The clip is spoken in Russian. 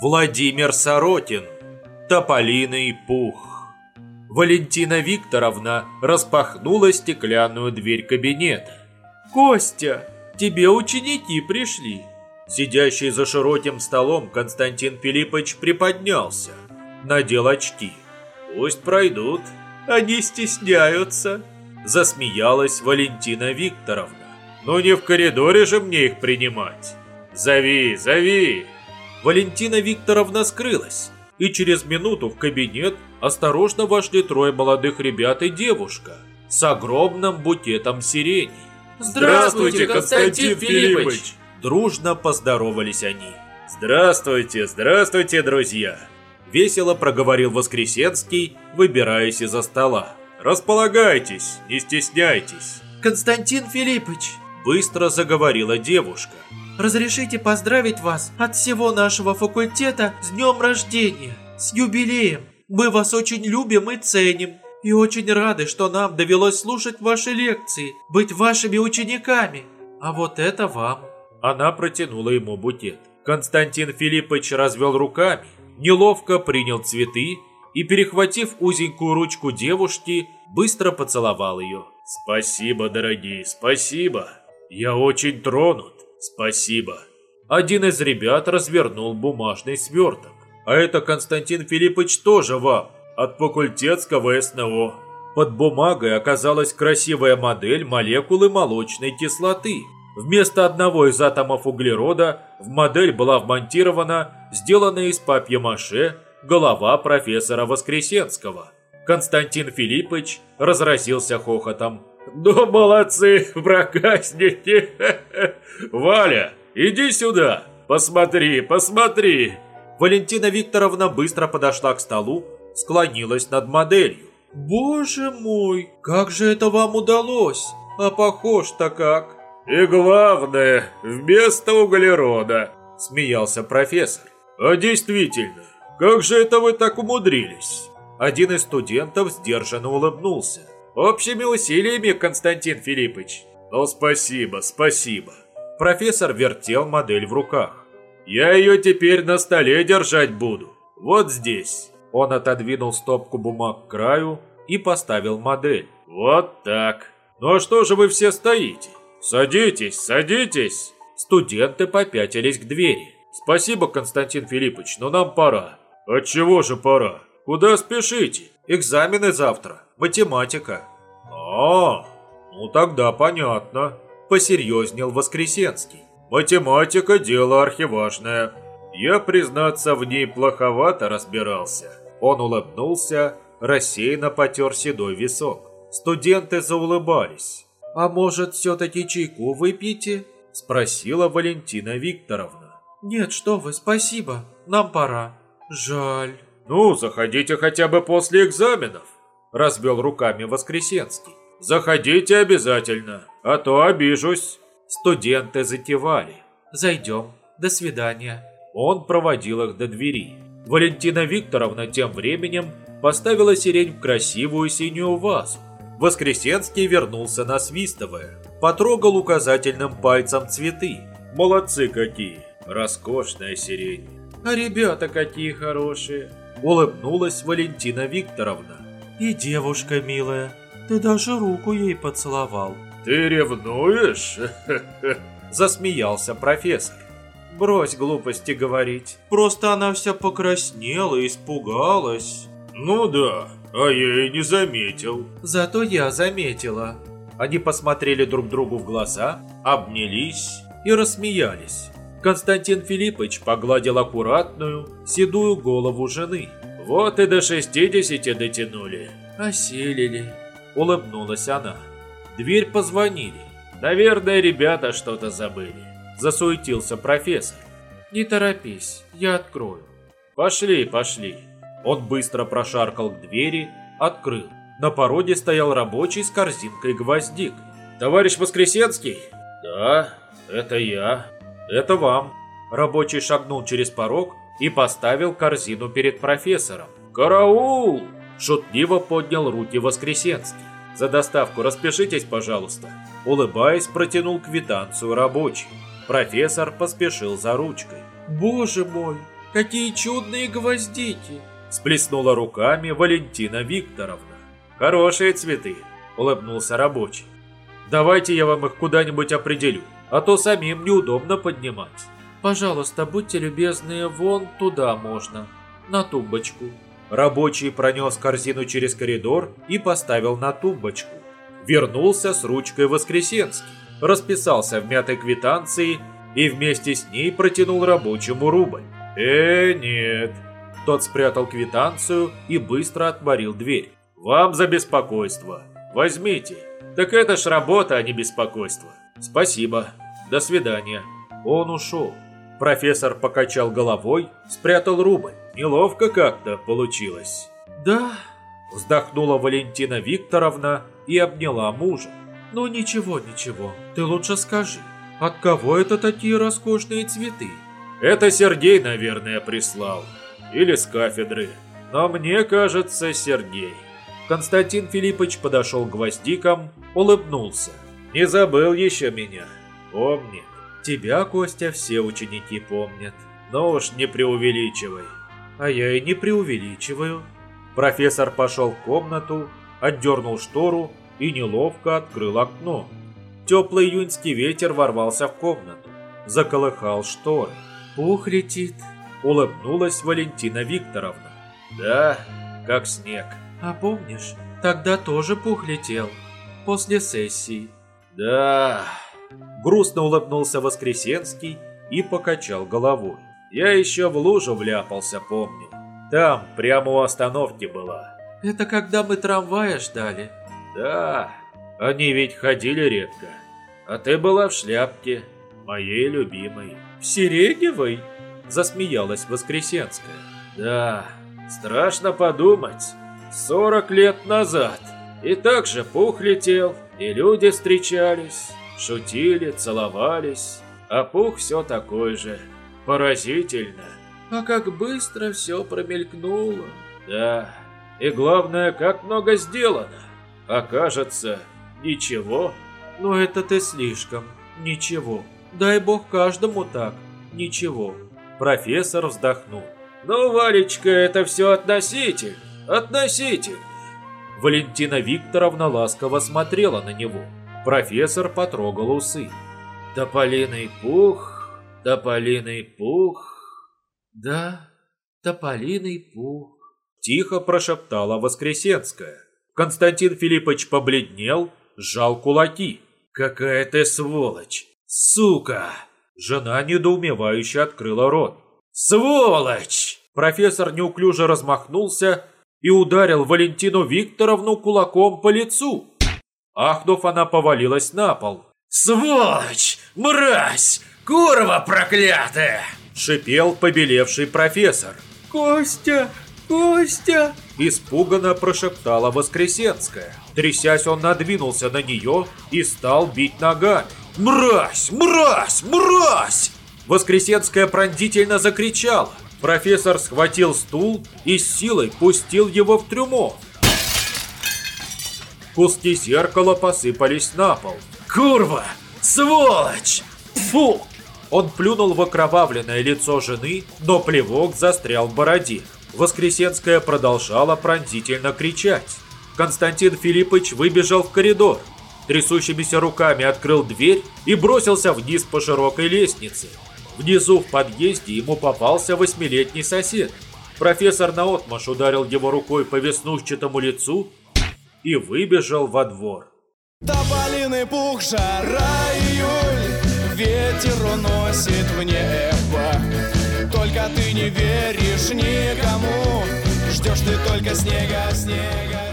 Владимир Соротин. Тополиный пух. Валентина Викторовна распахнула стеклянную дверь кабинета. «Костя, тебе ученики пришли!» Сидящий за широким столом Константин Филиппович приподнялся, надел очки. «Пусть пройдут, они стесняются!» Засмеялась Валентина Викторовна. «Ну не в коридоре же мне их принимать! Зови, зови!» Валентина Викторовна скрылась, и через минуту в кабинет осторожно вошли трое молодых ребят и девушка с огромным букетом сирени. Здравствуйте, Константин Филиппович! Дружно поздоровались они. «Здравствуйте, здравствуйте, друзья!» Весело проговорил Воскресенский, выбираясь из-за стола. «Располагайтесь, не стесняйтесь!» Константин Филиппович, Быстро заговорила девушка. Разрешите поздравить вас от всего нашего факультета с днем рождения, с юбилеем. Мы вас очень любим и ценим. И очень рады, что нам довелось слушать ваши лекции, быть вашими учениками. А вот это вам. Она протянула ему букет. Константин Филиппович развел руками, неловко принял цветы и, перехватив узенькую ручку девушки, быстро поцеловал ее. «Спасибо, дорогие, спасибо! Я очень тронут, спасибо!» Один из ребят развернул бумажный сверток. «А это, Константин Филиппович, тоже вам, от факультетского СНО». Под бумагой оказалась красивая модель молекулы молочной кислоты. Вместо одного из атомов углерода в модель была вмонтирована сделанная из папье-маше голова профессора Воскресенского. Константин Филиппович разразился хохотом. «Ну, молодцы, проказники! Валя, иди сюда! Посмотри, посмотри!» Валентина Викторовна быстро подошла к столу, склонилась над моделью. Боже мой, как же это вам удалось? А похож-то как. «И главное, вместо углерода!» – смеялся профессор. «А действительно, как же это вы так умудрились?» Один из студентов сдержанно улыбнулся. «Общими усилиями, Константин Филиппович!» «Ну, спасибо, спасибо!» Профессор вертел модель в руках. «Я ее теперь на столе держать буду. Вот здесь!» Он отодвинул стопку бумаг к краю и поставил модель. «Вот так. Ну а что же вы все стоите? Садитесь, садитесь!» Студенты попятились к двери. «Спасибо, Константин Филиппович, но нам пора». «Отчего же пора? Куда спешите? Экзамены завтра. Математика». «А, ну тогда понятно», – посерьезнел Воскресенский. «Математика – дело архиважное. Я, признаться, в ней плоховато разбирался». Он улыбнулся, рассеянно потер седой висок. Студенты заулыбались. «А может, все-таки чайку выпьете?» – спросила Валентина Викторовна. Нет, что вы, спасибо. Нам пора. Жаль. «Ну, заходите хотя бы после экзаменов», – развел руками Воскресенский. «Заходите обязательно, а то обижусь». Студенты затевали. Зайдем. До свидания. Он проводил их до двери. Валентина Викторовна тем временем поставила сирень в красивую синюю вазу. Воскресенский вернулся насвистывая. Потрогал указательным пальцем цветы. Молодцы какие! Роскошная сирень. А ребята какие хорошие. Улыбнулась Валентина Викторовна. И девушка милая. Ты даже руку ей поцеловал. Ты ревнуешь? Засмеялся профессор. Брось глупости говорить. Просто она вся покраснела и испугалась. Ну да, а я и не заметил. Зато я заметила. Они посмотрели друг другу в глаза, обнялись и рассмеялись. Константин Филиппович погладил аккуратную, седую голову жены. «Вот и до 60 дотянули». Осилили. Улыбнулась она. Дверь позвонили. Наверное, ребята что-то забыли. Засуетился профессор. Не торопись, я открою. Пошли, пошли. Он быстро прошаркал к двери, открыл. На породе стоял рабочий с корзинкой гвоздик. «Товарищ Воскресенский?» «Да, это я. Это вам». Рабочий шагнул через порог и поставил корзину перед профессором. «Караул!» Шутливо поднял руки Воскресенский. «За доставку распишитесь, пожалуйста». Улыбаясь, протянул квитанцию рабочий. Профессор поспешил за ручкой. Боже мой, какие чудные гвоздики!» Сплеснула руками Валентина Викторовна. «Хорошие цветы», – улыбнулся рабочий. «Давайте я вам их куда-нибудь определю, а то самим неудобно поднимать». «Пожалуйста, будьте любезны, вон туда можно, на тумбочку». Рабочий пронес корзину через коридор и поставил на тумбочку. Вернулся с ручкой Воскресенский, расписался в мятой квитанции и вместе с ней протянул рабочему рубль. «Э, нет». Тот спрятал квитанцию и быстро отворил дверь. «Вам за беспокойство. Возьмите. Так это ж работа, а не беспокойство. Спасибо. До свидания». Он ушел. Профессор покачал головой, спрятал рубль. Неловко как-то получилось. «Да», вздохнула Валентина Викторовна и обняла мужа. «Ну ничего, ничего, ты лучше скажи, от кого это такие роскошные цветы?» «Это Сергей, наверное, прислал. Или с кафедры. Но мне кажется, Сергей». Константин Филиппович подошел к гвоздикам, улыбнулся. «Не забыл еще меня. Помнит. Тебя, Костя, все ученики помнят. Но уж не преувеличивай. А я и не преувеличиваю. Профессор пошел в комнату, отдернул штору и неловко открыл окно. Теплый июньский ветер ворвался в комнату, заколыхал шторы. «Пух летит», — улыбнулась Валентина Викторовна. «Да, как снег». «А помнишь, тогда тоже пух летел, после сессии». «Да...» Грустно улыбнулся Воскресенский и покачал головой. Я еще в лужу вляпался, помню. Там, прямо у остановки была. Это когда мы трамвая ждали? Да, они ведь ходили редко. А ты была в шляпке, моей любимой. В сиреневой? Засмеялась Воскресенская. Да, страшно подумать. Сорок лет назад. И так же пух летел, и люди встречались, шутили, целовались. А пух все такой же. Поразительно. А как быстро все промелькнуло. Да, и главное, как много сделано. Окажется, ничего. Но это ты слишком. Ничего. Дай бог каждому так. Ничего. Профессор вздохнул. Ну, Валечка, это все относительно. Относительно. Валентина Викторовна ласково смотрела на него. Профессор потрогал усы. Тополиный пух, тополиный пух. Да, тополиный пух. Тихо прошептала Воскресенская. Константин Филиппович побледнел, сжал кулаки. «Какая ты сволочь! Сука!» Жена недоумевающе открыла рот. «Сволочь!» Профессор неуклюже размахнулся и ударил Валентину Викторовну кулаком по лицу. Ахнув, она повалилась на пол. «Сволочь! Мразь! Курва проклятая!» Шипел побелевший профессор. «Костя! Костя!» Испуганно прошептала Воскресенская. Трясясь, он надвинулся на нее и стал бить ногами. «Мразь! Мразь! Мразь!» Воскресенская пронзительно закричала. Профессор схватил стул и с силой пустил его в трюмо. Куски зеркала посыпались на пол. «Курва! Сволочь! Фу!» Он плюнул в окровавленное лицо жены, но плевок застрял в бороде. Воскресенская продолжала пронзительно кричать. Константин Филиппович выбежал в коридор, трясущимися руками открыл дверь и бросился вниз по широкой лестнице. Внизу в подъезде ему попался восьмилетний сосед. Профессор наотмашь ударил его рукой по веснушчатому лицу и выбежал во двор. Тополиный пух, жара июль, ветер уносит в небо. Только ты не веришь никому, ждешь ты только снега, снега.